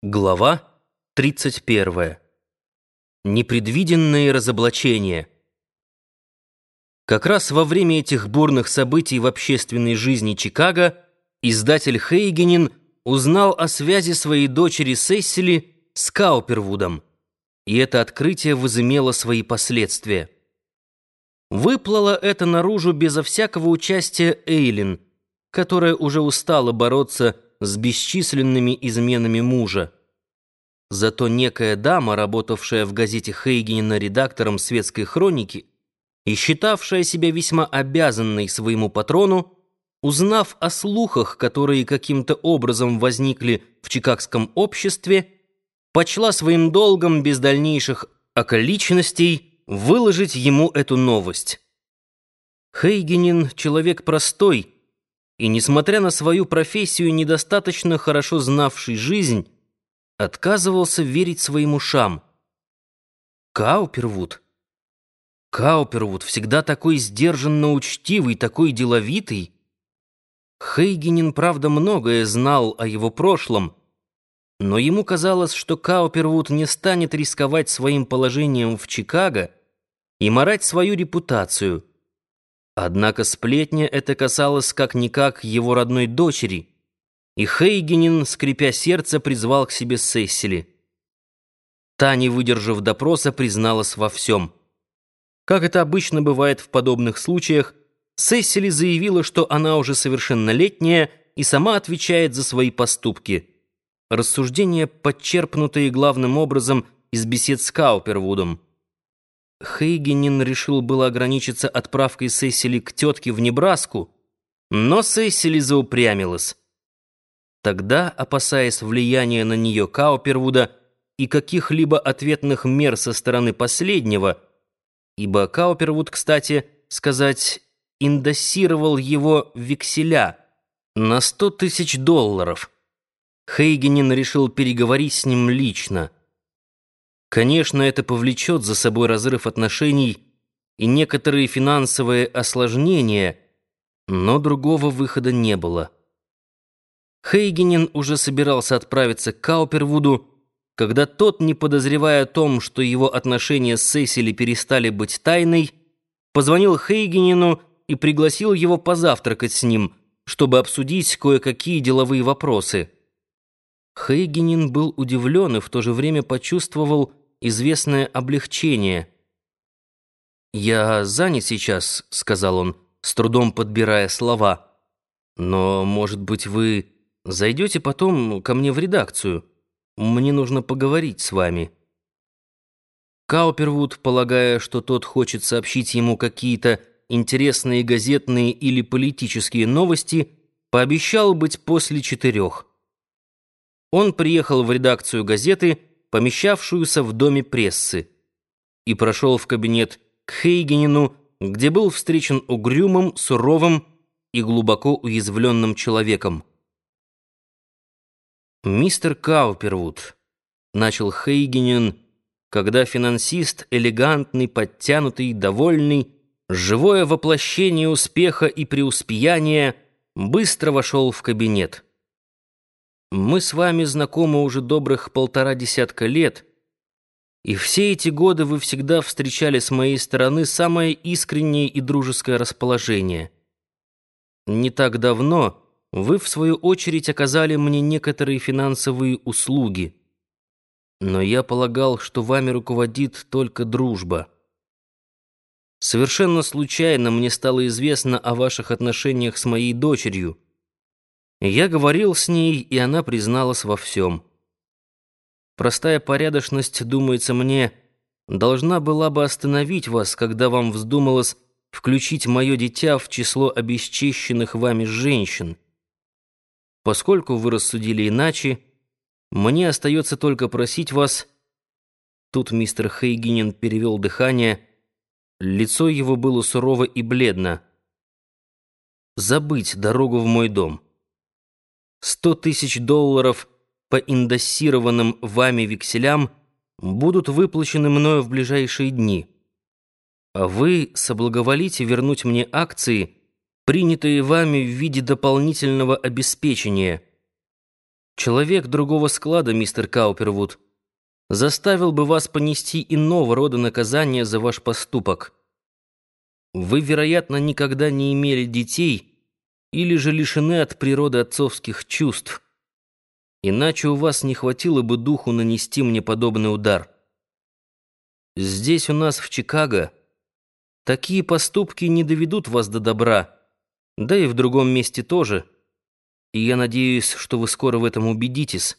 Глава 31. Непредвиденные разоблачения. Как раз во время этих бурных событий в общественной жизни Чикаго издатель Хейгенин узнал о связи своей дочери Сессили с Каупервудом, и это открытие возымело свои последствия. Выплыло это наружу безо всякого участия Эйлин, которая уже устала бороться с бесчисленными изменами мужа. Зато некая дама, работавшая в газете Хейгенина редактором светской хроники и считавшая себя весьма обязанной своему патрону, узнав о слухах, которые каким-то образом возникли в чикагском обществе, почла своим долгом без дальнейших околичностей выложить ему эту новость. Хейгенин — человек простой — и, несмотря на свою профессию, недостаточно хорошо знавший жизнь, отказывался верить своим ушам. Каупервуд? Каупервуд всегда такой сдержанно учтивый, такой деловитый. Хейгенин, правда, многое знал о его прошлом, но ему казалось, что Каупервуд не станет рисковать своим положением в Чикаго и морать свою репутацию — Однако сплетня это касалось как-никак его родной дочери, и Хейгенин, скрипя сердце, призвал к себе Сессили. Та, не выдержав допроса, призналась во всем. Как это обычно бывает в подобных случаях, Сессили заявила, что она уже совершеннолетняя и сама отвечает за свои поступки. Рассуждения, подчерпнутые главным образом из бесед с Каупервудом. Хейгенин решил было ограничиться отправкой Сесили к тетке в Небраску, но Сесили заупрямилась. Тогда, опасаясь влияния на нее Каупервуда и каких-либо ответных мер со стороны последнего, ибо Каупервуд, кстати, сказать, индоссировал его векселя на сто тысяч долларов, Хейгенин решил переговорить с ним лично — Конечно, это повлечет за собой разрыв отношений и некоторые финансовые осложнения, но другого выхода не было. Хейгенин уже собирался отправиться к Каупервуду, когда тот, не подозревая о том, что его отношения с Сесили перестали быть тайной, позвонил Хейгенину и пригласил его позавтракать с ним, чтобы обсудить кое-какие деловые вопросы. Хейгенин был удивлен и в то же время почувствовал известное облегчение. «Я занят сейчас», — сказал он, с трудом подбирая слова. «Но, может быть, вы зайдете потом ко мне в редакцию? Мне нужно поговорить с вами». Каупервуд, полагая, что тот хочет сообщить ему какие-то интересные газетные или политические новости, пообещал быть после четырех. Он приехал в редакцию газеты, помещавшуюся в доме прессы, и прошел в кабинет к Хейгенину, где был встречен угрюмым, суровым и глубоко уязвленным человеком. «Мистер Каупервуд», — начал Хейгенин, когда финансист, элегантный, подтянутый, довольный, живое воплощение успеха и преуспеяния, быстро вошел в кабинет. Мы с вами знакомы уже добрых полтора десятка лет, и все эти годы вы всегда встречали с моей стороны самое искреннее и дружеское расположение. Не так давно вы, в свою очередь, оказали мне некоторые финансовые услуги, но я полагал, что вами руководит только дружба. Совершенно случайно мне стало известно о ваших отношениях с моей дочерью — я говорил с ней, и она призналась во всем. Простая порядочность, думается мне, должна была бы остановить вас, когда вам вздумалось включить мое дитя в число обесчищенных вами женщин. Поскольку вы рассудили иначе, мне остается только просить вас... Тут мистер Хейгинен перевел дыхание. Лицо его было сурово и бледно. «Забыть дорогу в мой дом». Сто тысяч долларов по индоссированным вами векселям будут выплачены мною в ближайшие дни. А вы соблаговолите вернуть мне акции, принятые вами в виде дополнительного обеспечения. Человек другого склада, мистер Каупервуд, заставил бы вас понести иного рода наказание за ваш поступок. Вы, вероятно, никогда не имели детей или же лишены от природы отцовских чувств. Иначе у вас не хватило бы духу нанести мне подобный удар. Здесь у нас, в Чикаго, такие поступки не доведут вас до добра, да и в другом месте тоже. И я надеюсь, что вы скоро в этом убедитесь.